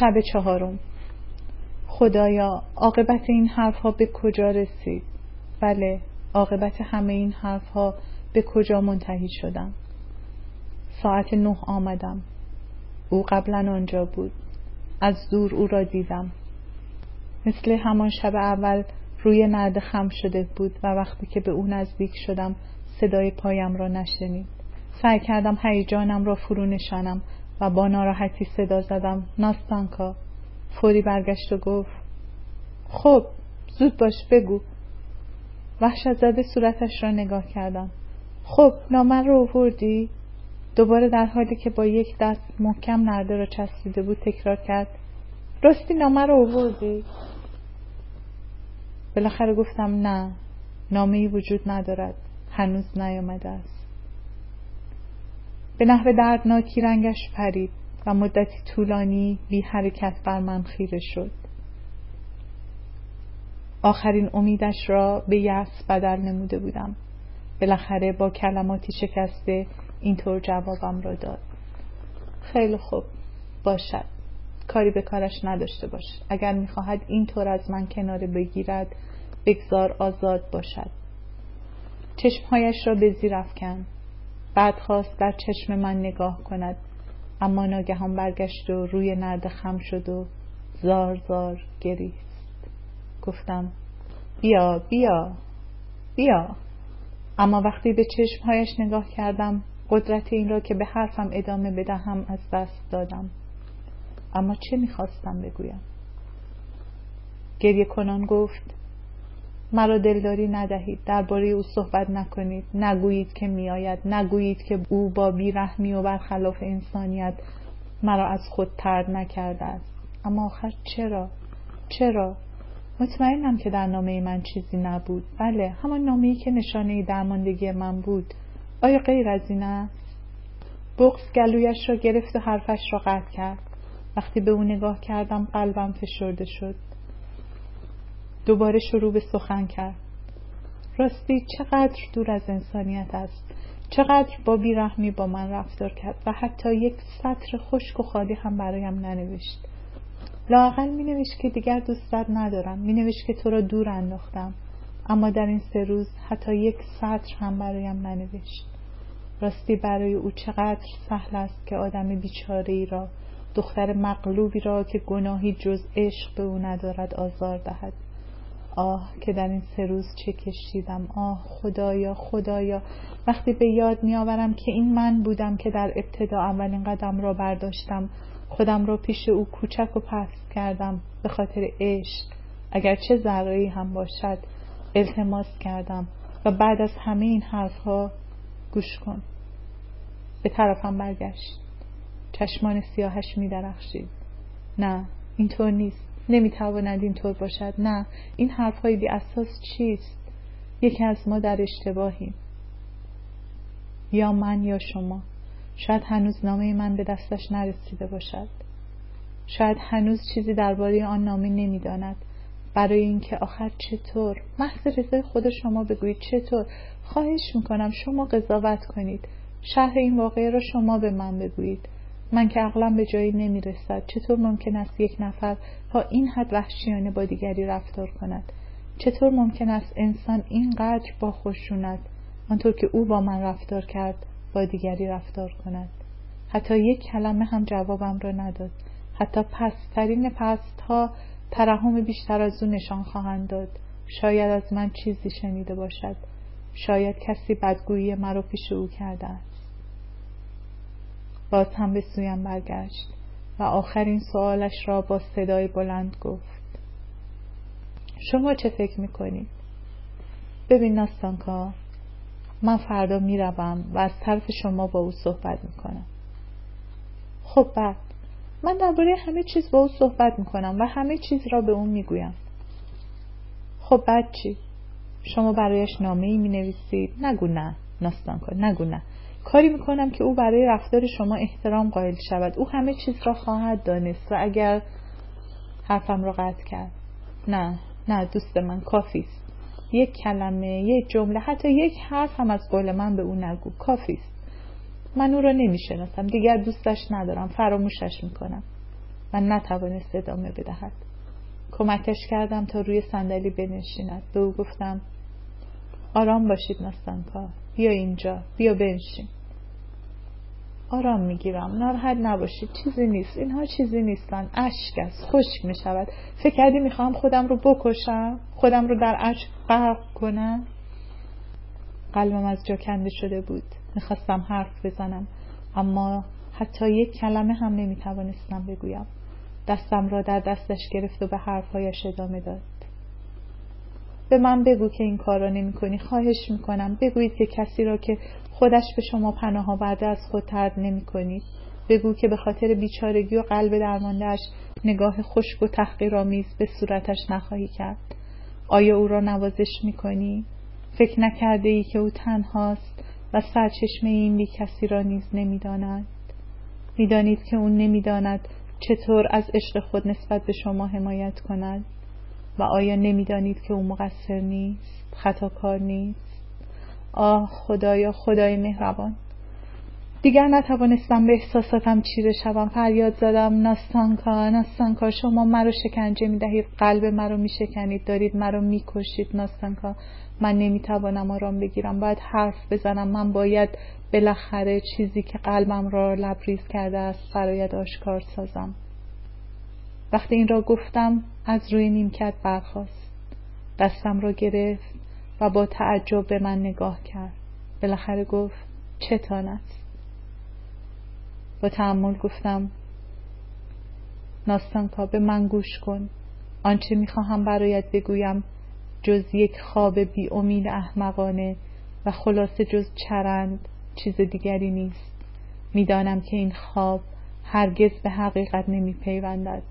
شب چهارم. خدایا عاقبت این حرفها به کجا رسید؟ بله عاقبت همه این حرفها به کجا منتهی شدم ساعت نه آمدم. او قبلا آنجا بود. از دور او را دیدم. مثل همان شب اول روی نرد خم شده بود و وقتی که به او نزدیک شدم صدای پایم را نشنید. سعی کردم هیجانم را فرو نشانم. و با ناراحتی صدا زدم. ناستانکا. فوری برگشت و گفت خب زود باش بگو. وحشت زده صورتش را نگاه کردم. خب نامه رو آوردی؟ دوباره در حالی که با یک دست محکم نرده را چسبیده بود تکرار کرد راستی نامه رو آوردی؟ بالاخره گفتم نه نامه وجود ندارد. هنوز نیامده است. به نحو دردناکی رنگش پرید و مدتی طولانی بی حرکت بر من خیره شد. آخرین امیدش را به یأس بدل نموده بودم. بالاخره با کلماتی شکسته اینطور جوابم را داد. خیلی خوب باشد. کاری به کارش نداشته باش. اگر می‌خواهد اینطور از من کناره بگیرد بگذار آزاد باشد. چشمهایش را به زیر افکن بعد خواست در چشم من نگاه کند. اما ناگهان برگشت و روی نرد خم شد و زار زار گریست. گفتم بیا بیا بیا. اما وقتی به چشمهایش نگاه کردم قدرت این را که به حرفم ادامه بدهم از دست دادم. اما چه می‌خواستم بگویم؟ گریه کنان گفت مرا دلداری ندهید. درباره او صحبت نکنید. نگویید که میآید. نگویید که او با بیرحمی و برخلاف انسانیت مرا از خود ترد نکرده است. اما آخر چرا؟ چرا؟ مطمئنم که در نامه من چیزی نبود. بله همان نامه که نشانه درماندگی من بود. آیا غیر از این است؟ بغز گلویش را گرفت و حرفش را قطع کرد. وقتی به او نگاه کردم قلبم فشرده شد. دوباره شروع به سخن کرد. راستی چقدر دور از انسانیت است. چقدر با بیرحمی با من رفتار کرد و حتی یک سطر خشک و خالی هم برایم ننوشت. لاقل می نوشت که دیگر دوستت ندارم. می نوشت که تو را دور انداختم. اما در این سه روز حتی یک سطر هم برایم ننوشت. راستی برای او چقدر سهل است که آدم بیچاره ای را دختر مغلوبی را که گناهی جز عشق به او ندارد آزار دهد. آه که در این سه روز چه کشیدم. آه خدایا خدایا. وقتی به یاد میآورم که این من بودم که در ابتدا اولین قدم را برداشتم خودم را پیش او کوچک و پست کردم به خاطر عشق. اگر چه ذرایی هم باشد التماس کردم و بعد از همه این حرفها گوش کن. به طرفم برگشت. چشمان سیاهش می درخشید نه اینطور نیست. نمی‌تواند اینطور باشد. نه این حرفهای بی اساس چیست؟ یکی از ما در اشتباهیم. یا من یا شما. شاید هنوز نامه من به دستش نرسیده باشد. شاید هنوز چیزی درباره آن نامه نمی‌داند. برای اینکه آخر چطور؟ محض رضای خود شما بگویید چطور؟ خواهش می‌کنم شما قضاوت کنید. شرح این واقعه را شما به من بگویید. من که عقلم به جایی نمی رسد چطور ممکن است یک نفر تا این حد وحشیانه با دیگری رفتار کند؟ چطور ممکن است انسان اینقدر با خشونت آنطور که او با من رفتار کرد با دیگری رفتار کند؟ حتی یک کلمه هم جوابم را نداد. حتی پسترین پست ها ترحم بیشتر از او نشان خواهند داد. شاید از من چیزی شنیده باشد. شاید کسی بدگویی مرا پیش او کرده است. باز هم به سویم برگشت و آخرین سوالش را با صدای بلند گفت. شما چه فکر می‌کنید؟ ببین ناستانکا من فردا می‌روم و از طرف شما با او صحبت می‌کنم. خب بعد من درباره همه چیز با او صحبت می‌کنم و همه چیز را به اون می‌گویم. خب بعد چی؟ شما برایش نامه ای می نویسید نگو نه ناستانکا نگو نه. کاری می‌کنم که او برای رفتار شما احترام قائل شود. او همه چیز را خواهد دانست و اگر حرفم را قطع کرد. نه نه دوست من کافیست یک کلمه یک جمله حتی یک حرف هم از قول من به او نگو. کافیست من او را نمی‌شناسم. دیگر دوستش ندارم. فراموشش می‌کنم. و نتوانست ادامه بدهد. کمکش کردم تا روی صندلی بنشیند. به او گفتم آرام باشید نستانکا بیا اینجا بیا بنشین. آرام می‌گیرم ناراحت نباشید چیزی نیست اینها چیزی نیستن. اشک است خشک می‌شود. فکر کردی می‌خوام خودم رو بکشم؟ خودم رو در اشک غرق کنم؟ قلبم از جا کنده شده بود. می‌خواستم حرف بزنم اما حتی یک کلمه هم نمی‌توانستم بگویم. دستم را در دستش گرفت و به حرفهایش ادامه داد. به من بگو که این کار را نمی کنی خواهش می‌کنم. بگویید که کسی را که خودش به شما پناه آورده از خود ترد نمی کنید بگو که به خاطر بیچارگی و قلب درماندهش نگاه خشک و تحقیرآمیز به صورتش نخواهی کرد. آیا او را نوازش می کنی؟ فکر نکرده ای که او تنهاست و سرچشمه این بی کسی را نیز نمی‌داند. می‌دانید که او نمی‌داند چطور از عشق خود نسبت به شما حمایت کند. و آیا نمی‌دانید که او مقصر نیست خطاکار نیست؟ آه خدایا خدای مهربان. دیگر نتوانستم به احساساتم چیره شوم. فریاد زدم ناستانکا ناستانکا شما مرا شکنجه می‌دهید قلب مرا میشکنید دارید مرا می‌کشید. ناستانکا من نمی‌توانم آرام بگیرم. باید حرف بزنم. من باید بالاخره چیزی که قلبم را لبریز کرده است برایت آشکار سازم. وقتی این را گفتم از روی نیمکت برخاست. دستم را گرفت و با تعجب به من نگاه کرد. بالاخره گفت چتان است با تعمل گفتم ناستانکا به من گوش کن. آنچه می‌خواهم برایت بگویم جز یک خواب بی امید احمقانه و خلاصه جز چرند چیز دیگری نیست. می‌دانم که این خواب هرگز به حقیقت نمی پیوندد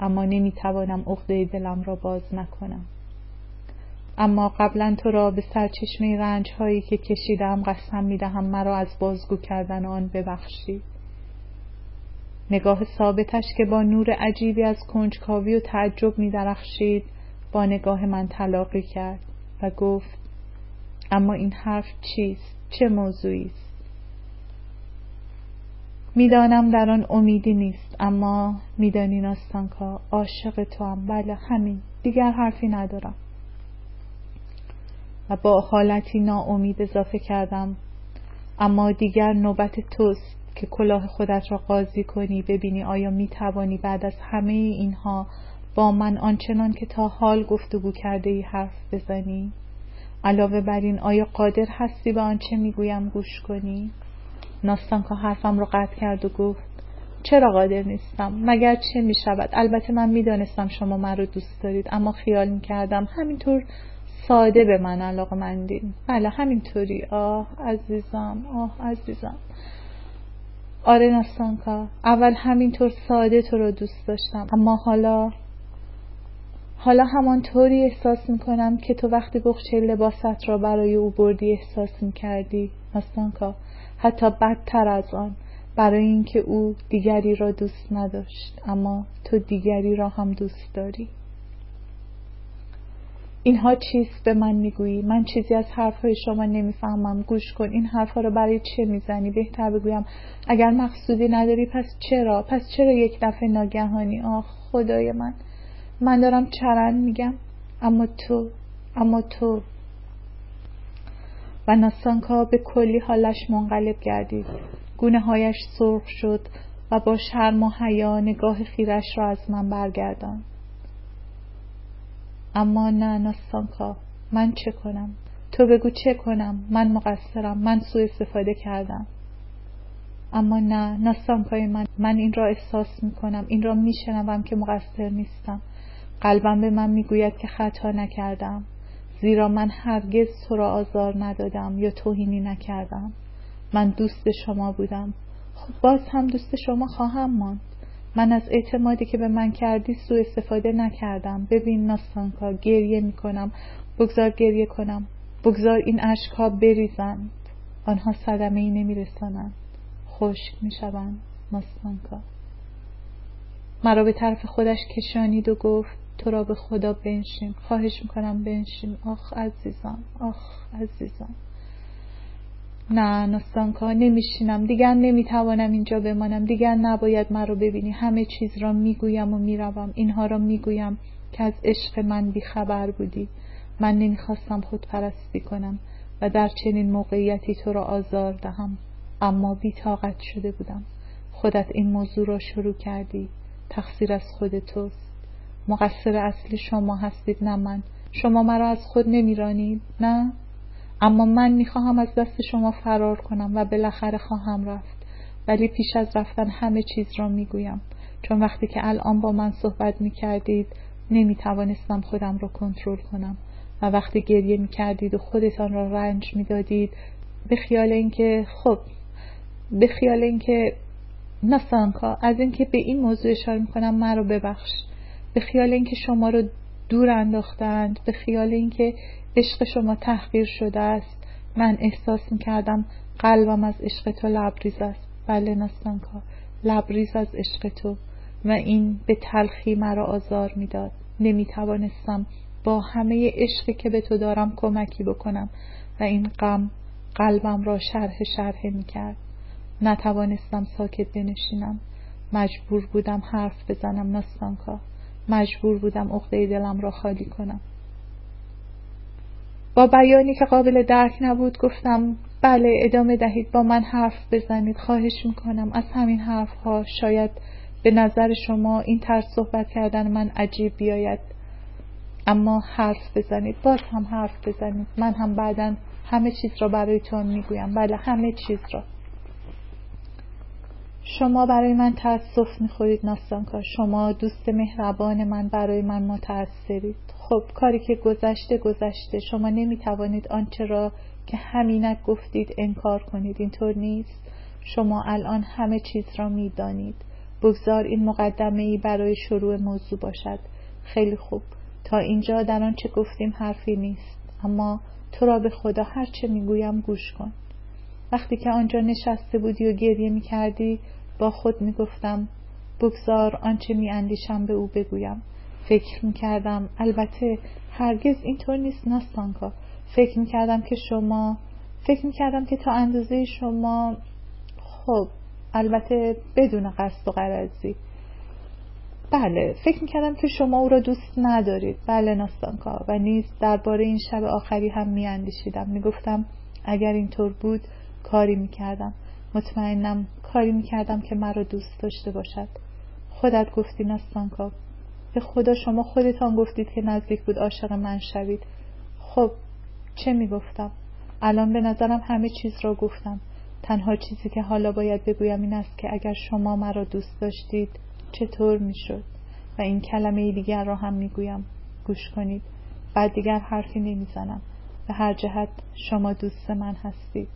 اما نمی توانم عقده دلم را باز نکنم. اما قبلا تو را به سرچشمه رنج هایی که کشیدم قسم می دهم مرا از بازگو کردن آن ببخشید. نگاه ثابتش که با نور عجیبی از کنجکاوی و تعجب می درخشید با نگاه من تلاقی کرد و گفت اما این حرف چیست؟ چه موضوعی است؟ می‌دانم در آن امیدی نیست اما میدانی ناستانکا عاشق تو هم بله همین. دیگر حرفی ندارم. و با حالتی ناامید اضافه کردم اما دیگر نوبت توست که کلاه خودت را قاضی کنی ببینی آیا می توانی بعد از همه اینها با من آنچنان که تا حال گفتگو کرده ای حرف بزنی؟ علاوه بر این آیا قادر هستی به آنچه می‌گویم گوش کنی؟ ناستانکا حرفم رو قطع کرد و گفت چرا قادر نیستم؟ مگر چه می شود البته من می‌دانستم شما من رو دوست دارید اما خیال می کردم همینطور ساده به من علاقه مندین بله همینطوری. آه عزیزم آه عزیزم. آره ناستانکا اول همینطور ساده تو رو دوست داشتم اما حالا حالا همانطوری احساس می‌کنم که تو وقتی بخچه لباست را برای او بردی احساس می‌کردی. ناستانکا حتی بدتر از آن برای اینکه او دیگری را دوست نداشت اما تو دیگری را هم دوست داری. اینها چیست به من می‌گویی؟ من چیزی از حرفهای شما نمی‌فهمم. گوش کن این حرفها را برای چه می‌زنی؟ بهتر بگویم اگر مقصودی نداری پس چرا؟ پس چرا یک دفعه ناگهانی؟ آه خدای من. من دارم چرند میگم اما تو اما تو و ناسانکا به کلی حالش منقلب گردید. گونه هایش سرخ شد و با شرم و حیا نگاه خیرش را از من برگردان اما نه ناستانکا من چه کنم؟ تو بگو چه کنم؟ من مقصرم من سوء استفاده کردم. اما نه ناستانکای من من این را احساس می کنم این را می شنوم که مقصر نیستم. قلبم به من می‌گوید که خطا نکردم. زیرا من هرگز تو را آزار ندادم یا توهینی نکردم. من دوست شما بودم. خب باز هم دوست شما خواهم ماند. من از اعتمادی که به من کردی سوء استفاده نکردم. ببین ناستانکا گریه می‌کنم. بگذار گریه کنم. بگذار این اشکها بریزند. آنها صدمه ای نمیرسانند. خشک می‌شوند ناستانکا مرا به طرف خودش کشانید و گفت تو را به خدا بنشین. خواهش می‌کنم بنشین. آخ عزیزم آخ عزیزم نه ناستانکا نمیشینم. دیگر نمی‌توانم اینجا بمانم. دیگر نباید مرا ببینی. همه چیز را می‌گویم و می‌روم. اینها را می‌گویم که از عشق من بیخبر بودی. من نمی‌خواستم خودپرستی کنم و در چنین موقعیتی تو را آزار دهم. اما بیتاقت شده بودم. خودت این موضوع را شروع کردی. تقصیر از خود توست. مقصر اصلی شما هستید نه من. شما مرا از خود نمیرانید نه؟ اما من می‌خواهم از دست شما فرار کنم و بالاخره خواهم رفت. ولی پیش از رفتن همه چیز را می‌گویم. چون وقتی که الان با من صحبت می‌کردید نمی‌توانستم خودم را کنترل کنم. و وقتی گریه می‌کردید و خودتان را رنج می‌دادید به خیال اینکه خب به خیال اینکه ناسانکا از اینکه به این موضوع اشاره می‌کنم مرا ببخش به خیال اینکه شما رو دور انداختند به خیال اینکه عشق شما تحقیر شده است. من احساس می‌کردم قلبم از عشق تو لبریز است. بله نستانکا لبریز از عشق تو و این به تلخی مرا آزار می‌داد. نمی‌توانستم با همه عشقی که به تو دارم کمکی بکنم و این غم قلبم را شرح شرح می‌کرد. نتوانستم ساکت بنشینم. مجبور بودم حرف بزنم نستانکا. مجبور بودم عقده دلم را خالی کنم. با بیانی که قابل درک نبود گفتم بله ادامه دهید با من حرف بزنید خواهش می‌کنم از همین حرف ها شاید به نظر شما این طرز صحبت کردن من عجیب بیاید. اما حرف بزنید باز هم حرف بزنید من هم بعدا همه چیز را برایتان می‌گویم. بله همه چیز را. شما برای من تأسف می‌خورید ناستانکا شما دوست مهربان من برای من متأثرید. خب کاری که گذشته گذشته. شما نمی‌توانید آنچه را که همینک گفتید انکار کنید. اینطور نیست. شما الان همه چیز را می‌دانید. بگذار این مقدمه ای برای شروع موضوع باشد. خیلی خوب. تا اینجا در آنچه گفتیم حرفی نیست. اما تو را به خدا هرچه می‌گویم گوش کن. وقتی که آنجا نشسته بودی و گریه می‌کردی با خود می‌گفتم بگذار آنچه میاندیشم به او بگویم. فکر می‌کردم البته هرگز اینطور نیست نستانکا فکر می‌کردم که شما فکر می‌کردم که تا اندازه شما خب البته بدون قصد و قرضی بله فکر می‌کردم که شما او را دوست ندارید. بله ناستانکا. و نیز درباره این شب آخری هم میاندیشیدم. می‌گفتم اگر اینطور بود کاری می‌کردم. مطمئنم کاری می‌کردم که مرا دوست داشته باشد. خودت گفتی نستانکا. به خدا شما خودتان گفتید که نزدیک بود عاشق من شوید. خب چه می‌گفتم؟ الان به نظرم همه چیز را گفتم. تنها چیزی که حالا باید بگویم این است که اگر شما مرا دوست داشتید چطور می‌شد؟ و این کلمه دیگر را هم می‌گویم. گوش کنید. بعد دیگر حرفی نمی‌زنم. به هر جهت شما دوست من هستید.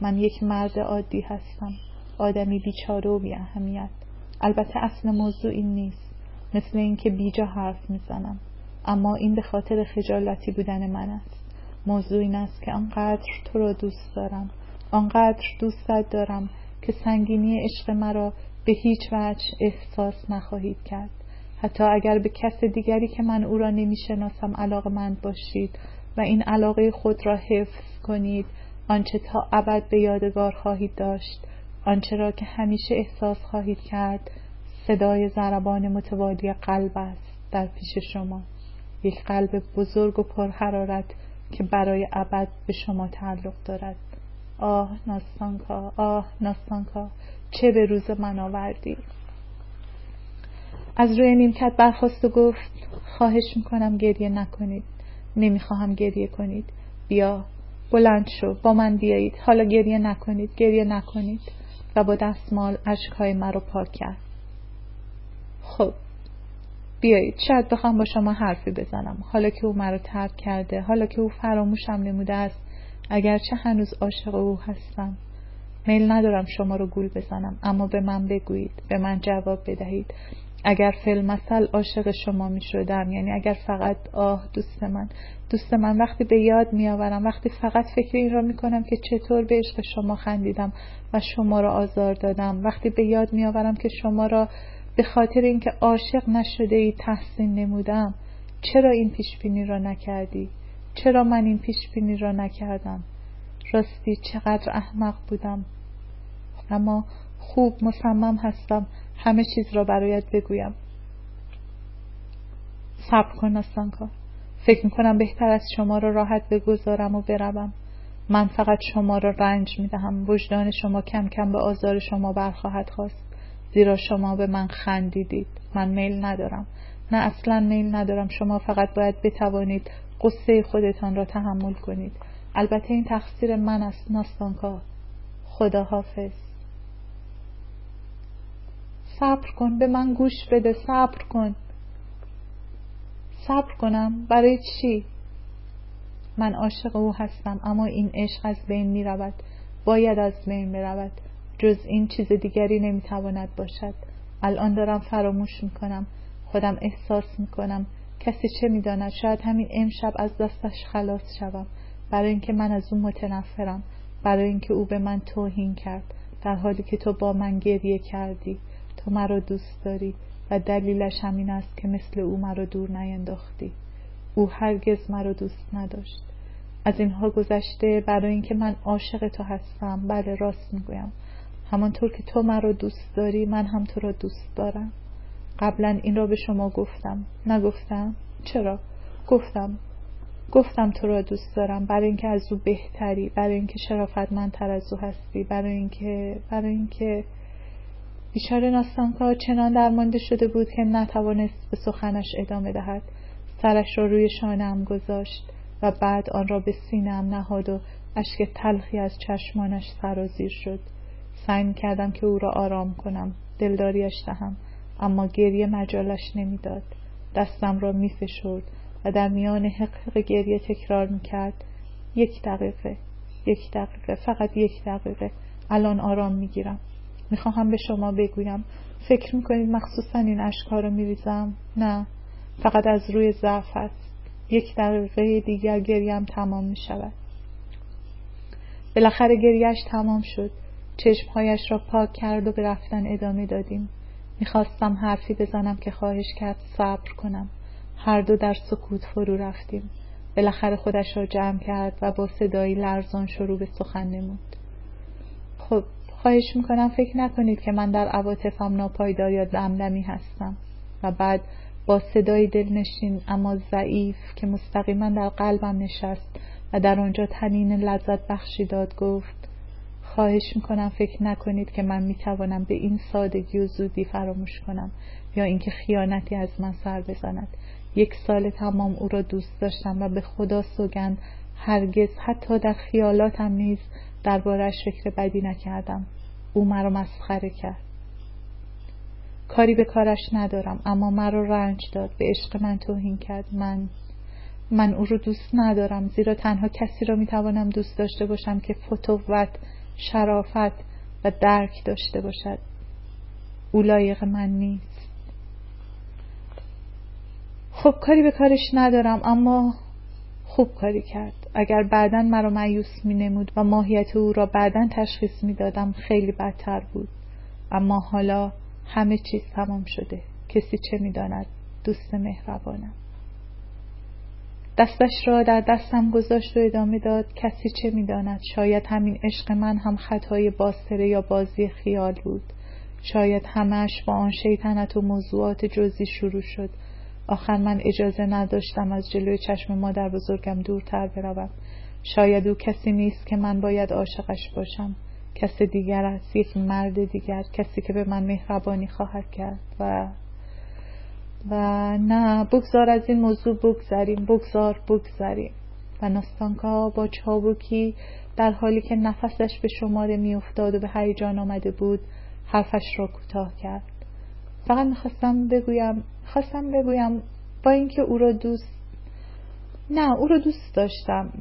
من یک مرد عادی هستم. آدمی بیچاره و بی اهمیت البته اصل موضوع این نیست. مثل اینکه بیجا حرف می‌زنم. اما این به خاطر خجالتی بودن من است. موضوع این است که آنقدر تو را دوست دارم. آنقدر دوستت دارم که سنگینی عشق مرا به هیچ وجه احساس نخواهید کرد. حتی اگر به کس دیگری که من او را نمی‌شناسم علاقه مند باشید و این علاقه خود را حفظ کنید آنچه تا ابد به یادگار خواهید داشت آنچه را که همیشه احساس خواهید کرد صدای ضربان متوالی قلب است در پیش شما. یک قلب بزرگ و پرحرارت که برای ابد به شما تعلق دارد. آه ناستانکا آه ناستانکا چه به روز من آوردی؟ از روی نیمکت برخواست و گفت خواهش می‌کنم گریه نکنید. نمی‌خواهم گریه کنید. بیا. بلند شو. با من بیایید. حالا گریه نکنید. گریه نکنید. و با دستمال اشکهای مرا پاک کرد. خب. بیایید. شاید بخوام با شما حرفی بزنم. حالا که او مرا ترک کرده. حالا که او فراموشم نموده است. اگرچه هنوز عاشق او هستم. میل ندارم شما رو گول بزنم. اما به من بگویید. به من جواب بدهید. اگر فیلم مثل عاشق شما می شدم یعنی اگر فقط آه دوست من دوست من وقتی به یاد می آورم وقتی فقط فکر این را می کنم که چطور به عشق شما خندیدم و شما را آزار دادم. وقتی به یاد می آورم که شما را به خاطر اینکه عاشق نشده ای تحسین نمودم چرا این پیش بینی را نکردی؟ چرا من این پیش بینی را نکردم؟ راستی چقدر احمق بودم. اما خوب مصمم هستم همه چیز را برایت بگویم. صبر کن نستانکا. فکر می‌کنم بهتر از شما را راحت بگذارم و بروم. من فقط شما را رنج می‌دهم. وجدان شما کم کم به آزار شما برخواهد خواست. زیرا شما به من خندیدید. من میل ندارم. نه اصلا میل ندارم. شما فقط باید بتوانید قصه خودتان را تحمل کنید. البته این تقصیر من است ناستانکا خدا حافظ صبر کن به من گوش بده صبر کن. صبر کنم برای چی؟ من عاشق او هستم اما این عشق از بین می رود باید از بین برود. جز این چیز دیگری نمی تواند باشد. الان دارم فراموش می کنم خودم احساس می کنم کسی چه می داند شاید همین امشب از دستش خلاص شوم. برای اینکه من از او متنفرم. برای اینکه او به من توهین کرد. در حالی که تو با من گریه کردی. تو مرا دوست داری و دلیلش همین است که مثل او مرا دور نینداختی. او هرگز مرا دوست نداشت. از اینها گذشته برای اینکه من عاشق تو هستم. بله راست می‌گویم. همانطور که تو مرا دوست داری من هم تو را دوست دارم. قبلا این را به شما گفتم. نگفتم؟ چرا؟ گفتم. گفتم تو را دوست دارم برای اینکه از او بهتری برای اینکه شرافتمندتر از او هستی برای اینکه برای اینکه بیچاره ناستانکا چنان درمانده شده بود که نتوانست به سخنش ادامه دهد. سرش را روی شانم گذاشت و بعد آن را به سینم نهاد و اشک تلخی از چشمانش سرازیر شد. سعی کردم که او را آرام کنم دلداریش دهم اما گریه مجالش نمی‌داد. دستم را می فشرد و در میان حق گریه تکرار می کرد یک دقیقه یک دقیقه فقط یک دقیقه. الان آرام می گیرم می‌خواهم به شما بگویم. فکر می‌کنید مخصوصا این اشکها رو میریزم؟ نه. فقط از روی ضعف است. یک دقیقه دیگر گریم تمام می‌شود. بالاخره گریهش تمام شد. چشمهایش را پاک کرد و به رفتن ادامه دادیم. می‌خواستم حرفی بزنم که خواهش کرد صبر کنم. هر دو در سکوت فرو رفتیم. بالاخره خودش را جمع کرد و با صدایی لرزان شروع به سخن نمود. خب خواهش می‌کنم فکر نکنید که من در عواطفم ناپایدار یا دمدمی هستم. و بعد با صدای دلنشین اما ضعیف که مستقیما در قلبم نشست و در آنجا تنین لذت بخشی داد گفت خواهش می‌کنم فکر نکنید که من می‌توانم به این سادگی و زودی فراموش کنم یا اینکه خیانتی از من سر بزند. یک سال تمام او را دوست داشتم و به خدا سوگند هرگز حتی در خیالاتم نیز دربارش فکر بدی نکردم. او مرا مسخره کرد. کاری به کارش ندارم اما مرا رنج داد. به عشق من توهین کرد. من من او رو دوست ندارم زیرا تنها کسی را می‌توانم دوست داشته باشم که فتوت شرافت و درک داشته باشد. او لایق من نیست. خب کاری به کارش ندارم اما خوب کاری کرد. اگر بعدا مرا معیوس می نمود و ماهیت او را بعدا تشخیص می دادم خیلی بدتر بود. اما حالا همه چیز تمام شده. کسی چه می داند دوست مهربانم. دستش را در دستم گذاشت و ادامه داد کسی چه می داند شاید همین عشق من هم خطای باسره یا بازی خیال بود. شاید همش با آن شیطنت و موضوعات جزی شروع شد. آخر من اجازه نداشتم از جلوی چشم مادر بزرگم دورتر بروم. شاید او کسی نیست که من باید عاشقش باشم. کس دیگر است یک مرد دیگر کسی که به من مهربانی خواهد کرد و و نه بگذار از این موضوع بگذریم بگذار بگذریم. و ناستانکا با چابوکی در حالی که نفسش به شماره میافتاد و به هیجان آمده بود حرفش را کوتاه کرد. فقط می‌خواستم بگویم خواستم بگویم با اینکه او را دوست نه او را دوست داشتم.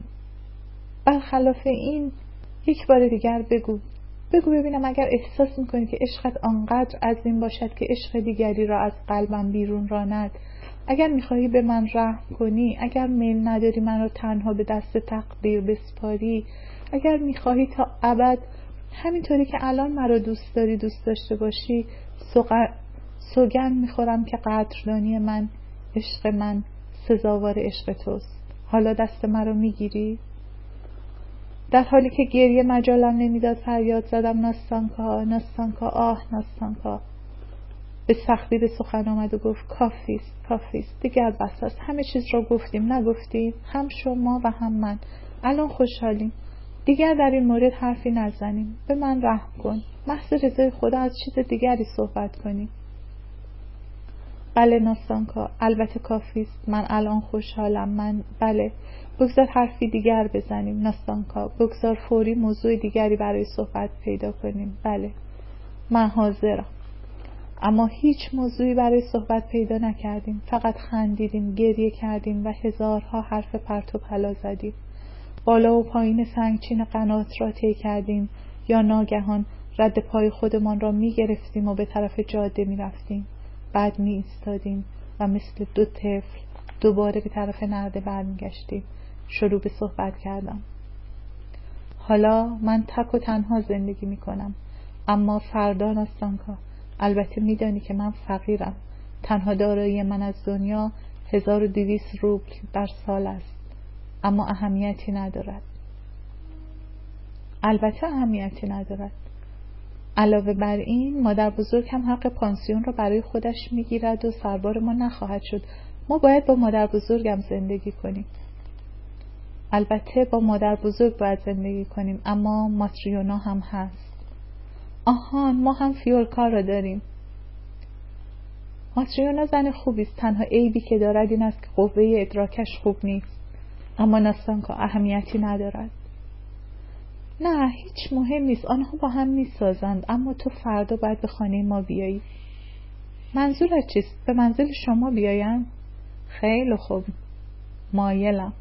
برخلاف این یک بار دیگر بگو. بگو ببینم اگر احساس می‌کنی که عشقت آنقدر این باشد که عشق دیگری را از قلبم بیرون راند. اگر می‌خواهی به من رحم کنی اگر میل نداری من را تنها به دست تقدیر بسپاری اگر می‌خواهی تا ابد همینطوری که الان مرا دوست داری دوست داشته باشی سوگن می‌خورم که قدردانی من عشق من سزاوار عشق توست. حالا دست مرا می‌گیری؟ در حالی که گریه مجالم نمی‌داد فریاد زدم ناستانکا ناستانکا آه ناستانکا. به سختی به سخن آمد و گفت کافیست کافیست. دیگر بس است. همه چیز را گفتیم نگفتیم. هم شما و هم من. الان خوشحالیم. دیگر در این مورد حرفی نزنیم. به من رحم کن. محض رضای خدا از چیز دیگری صحبت کنیم. بله ناستانکا البته کافیست من الان خوشحالم. من بله. بگذار حرفی دیگر بزنیم ناستانکا بگذار فوری موضوع دیگری برای صحبت پیدا کنیم. بله. من حاضرم. اما هیچ موضوعی برای صحبت پیدا نکردیم. فقط خندیدیم گریه کردیم و هزارها حرف پرت و پلا زدیم. بالا و پایین سنگچین قنات را طی کردیم یا ناگهان رد پای خودمان را می گرفتیم و به طرف جاده می رفتیم بعد می ایستادیم و مثل دو طفل دوباره به طرف نرده برمیگشتیم. شروع به صحبت کردم. حالا من تک و تنها زندگی می کنم اما فردا ناستانکا البته میدانی که من فقیرم. تنها دارایی من از دنیا 1200 روبل در سال است اما اهمیتی ندارد. البته اهمیتی ندارد. علاوه بر این مادر بزرگ هم حق پانسیون را برای خودش می‌گیرد و سربار ما نخواهد شد. ما باید با مادر بزرگم زندگی کنیم. البته با مادر بزرگ باید زندگی کنیم اما ماتریونا هم هست. آهان ما هم فیولکا را داریم. ماتریونا زن خوبی است تنها عیبی که دارد این است که قوه ادراکش خوب نیست. اما نستانکا اهمیتی ندارد. نه هیچ مهم نیست. آنها با هم می‌سازند. اما تو فردا باید به خانه ما بیایی. منظورت چیست؟ به منزل شما بیایم؟ خیلی خوب. مایلم.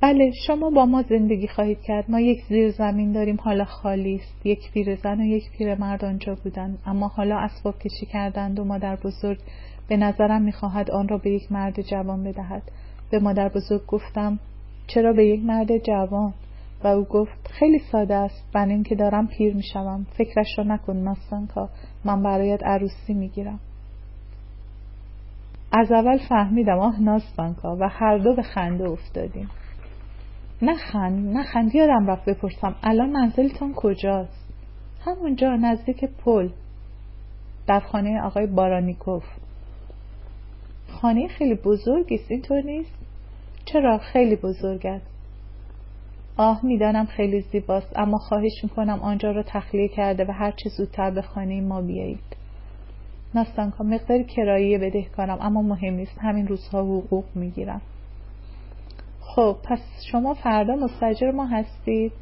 بله شما با ما زندگی خواهید کرد. ما یک زیر زمین داریم حالا خالی است. یک پیرزن و یک پیرمرد آنجا بودند. اما حالا اسباب کشی کردند و مادر بزرگ به نظرم می‌خواهد آن را به یک مرد جوان بدهد. به مادر بزرگ گفتم چرا به یک مرد جوان؟ و او گفت خیلی ساده است برای اینکه دارم پیر می‌شوم. فکرش را نکن ناستانکا من برایت عروسی می‌گیرم. از اول فهمیدم آه ناستانکا. و هر دو به خنده افتادیم. نخند نخند یادم رفت بپرسم. الان منزلتان کجاست؟ همونجا نزدیک پل. در خانه آقای بارانیکوف. خانه خیلی بزرگی است اینطور نیست؟ چرا؟ خیلی بزرگ است آه می‌دانم خیلی زیباست اما خواهش می‌کنم آنجا را تخلیه کرده و هر چه زودتر به خانه ما بیایید. ناستانکا مقداری کرایه کنم اما مهم نیست. همین روزها حقوق می‌گیرم. خب پس شما فردا مستجر ما هستید؟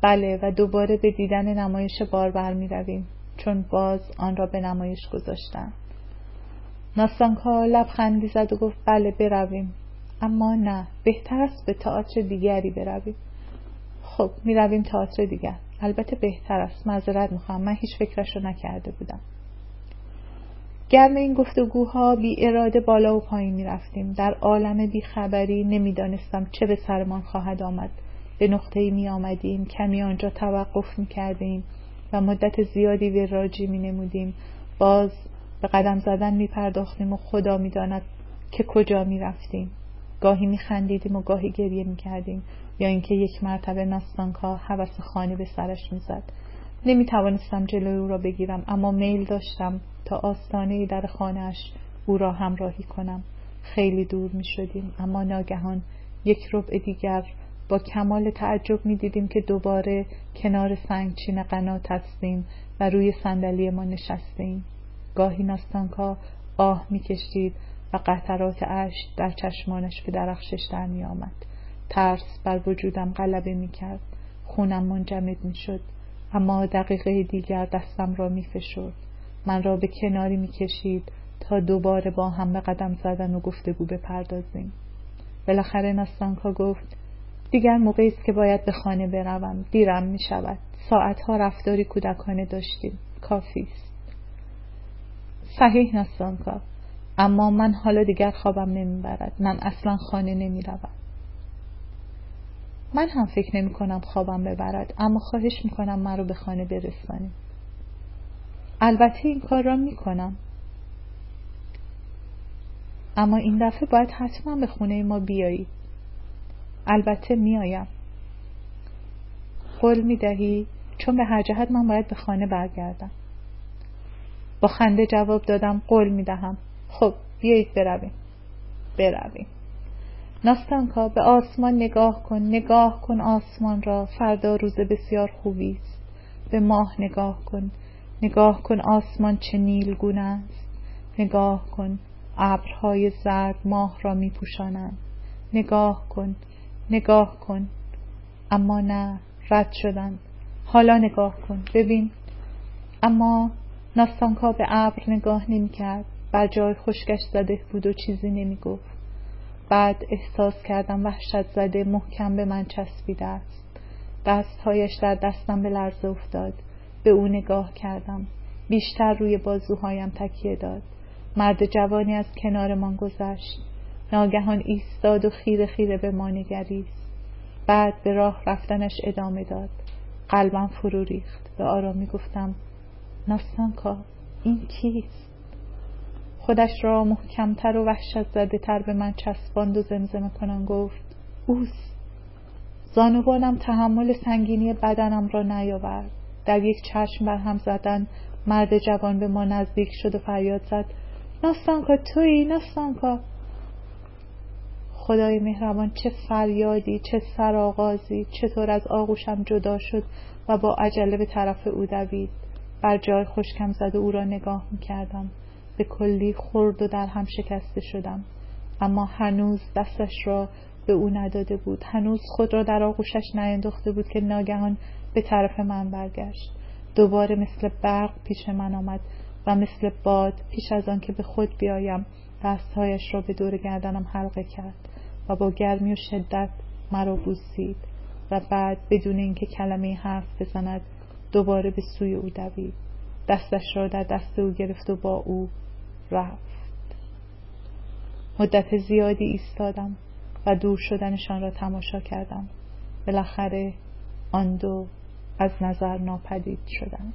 بله و دوباره به دیدن نمایش باربر می رویم چون باز آن را به نمایش گذاشتم. ناستانکا لبخندی زد و گفت بله برویم. اما نه. بهتر است به تئاتر دیگری برویم. خب می رویم تئاتر دیگر. البته بهتر است. معذرت می‌خواهم من هیچ فکرش رو نکرده بودم. گرم این گفتگوها بی اراده بالا و پایین می رفتیم در عالم خبری نمی‌دانستم چه به سرمان خواهد آمد. به نقطه می آمدیم کمی آنجا توقف می کردیم و مدت زیادی وراجی می نمودیم باز به قدم زدن می پرداختیم و خدا می داند که کجا می رفتیم گاهی می خندیدیم و گاهی گریه می کردیم یا اینکه یک مرتبه نستانکا حوس خانه به سرش می زد نمی توانستم جلوی او را بگیرم اما میل داشتم تا آستانه در خانهش او را همراهی کنم. خیلی دور می شدیم اما ناگهان یک ربع دیگر با کمال تعجب می دیدیم که دوباره کنار سنگچین قنات هستیم و روی صندلی ما نشستیم. گاهی ناستانکا آه می کشید قطرات اشک در چشمانش به درخشش در می آمد. ترس بر وجودم غلبه می کرد خونم منجمد می شد اما دقیقه دیگر دستم را می فشرد من را به کناری می کشید تا دوباره با هم به قدم زدن و گفتگو بپردازیم. بالاخره نستانکا گفت دیگر موقعی است که باید به خانه بروم. دیرم می شود ساعتها رفتاری کودکانه داشتیم. کافی است. صحیح نستانکا. اما من حالا دیگر خوابم نمی‌برد. من اصلا خانه نمی روم. من هم فکر نمی کنم خوابم ببرد اما خواهش می کنم من به خانه برسانیم. البته این کار را می کنم اما این دفعه باید حتما به خونه ما بیایید. البته میآیم. قول می‌دهی؟ چون به هر جهت من باید به خانه برگردم. با خنده جواب دادم قول می‌دهم. خب بیایید برویم. برویم. ناستانکا به آسمان نگاه کن نگاه کن آسمان را فردا روز بسیار خوبی است. به ماه نگاه کن نگاه کن آسمان چه نیلگون است. نگاه کن ابرهای زرد ماه را می پوشانند نگاه کن نگاه کن. اما نه رد شدند. حالا نگاه کن. ببین. اما ناستانکا به ابر نگاه نمی کرد بر جای خشکش زده بود و چیزی نمی گفت بعد احساس کردم وحشت زده محکم به من چسبیده است. دستهایش در دستم به لرزه افتاد. به او نگاه کردم. بیشتر روی بازوهایم تکیه داد. مرد جوانی از کنارمان گذشت. ناگهان ایستاد و خیره خیره به ما نگریست. بعد به راه رفتنش ادامه داد. قلبم فرو ریخت. به آرامی گفتم ناستانکا این کیست؟ خودش را محکمتر و وحشت زده تر به من چسباند و زمزمه کنان گفت اوست زانوانم تحمل سنگینی بدنم را نیاورد. در یک چشم بر هم زدن مرد جوان به ما نزدیک شد و فریاد زد ناستانکا تویی ناستانکا. خدای مهربان چه فریادی چه سرآغازی چطور از آغوشم جدا شد و با عجله به طرف او دوید. بر جای خشکم زد و او را نگاه می‌کردم. به کلی خرد و در هم شکسته شدم. اما هنوز دستش را به او نداده بود. هنوز خود را در آغوشش نینداخته بود که ناگهان به طرف من برگشت. دوباره مثل برق پیش من آمد و مثل باد پیش از آن که به خود بیایم دستهایش را به دور گردنم حلقه کرد و با گرمی و شدت مرا بوسید و بعد بدون اینکه کلمه حرف بزند دوباره به سوی او دوید. دستش را در دست او گرفت و با او رفت. مدت زیادی ایستادم و دور شدنشان را تماشا کردم. بالاخره آن دو از نظر ناپدید شدند.